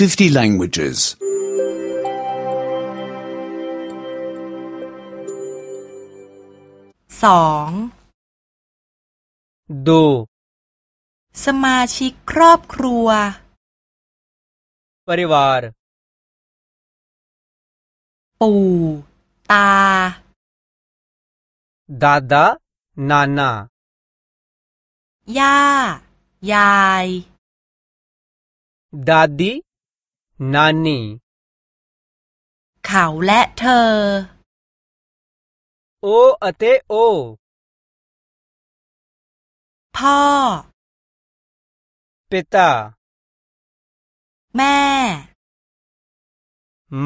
50 languages. สองดสมาชิกครอบครัวครอบครปู่ ตา ดาดา นานา ย่า ยาย ดาดี नानी เขาและเธอ โออเตโอ พ่อ ปิตา แม่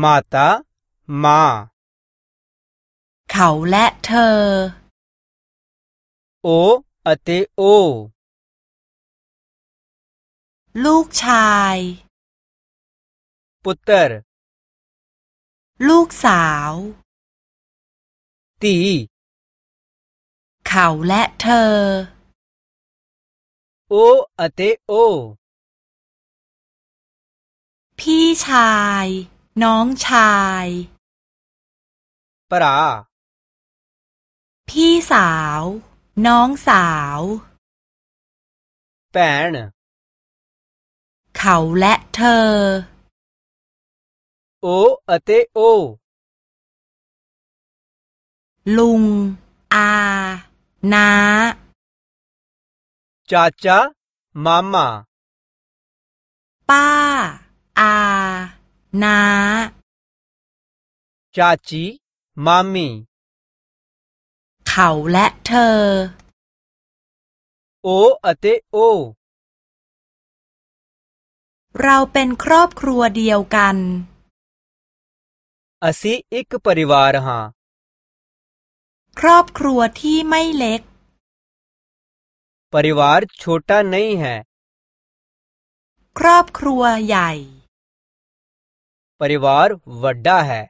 มาตา มา เขาและเธอ โออเตโอ ลูกชาย पुत्र ลูกสาว ती เขาและเธอ ओ अते ओ พี่ชาย น้องชาย परा พี่สาว น้องสาว भैन เขาและเธอ โออเตโอลุง อานาจาจามามาป้า อานาจาจีมามีเขาและเธอ โออเตโอเราเป็นครอบครัวเดียวกัน असी एक परिवार हाँ ครอบครัวที่ไม่เล็ก परिवार छोटा नहीं है ครอบครัวใหญ่ परिवार वड्डा है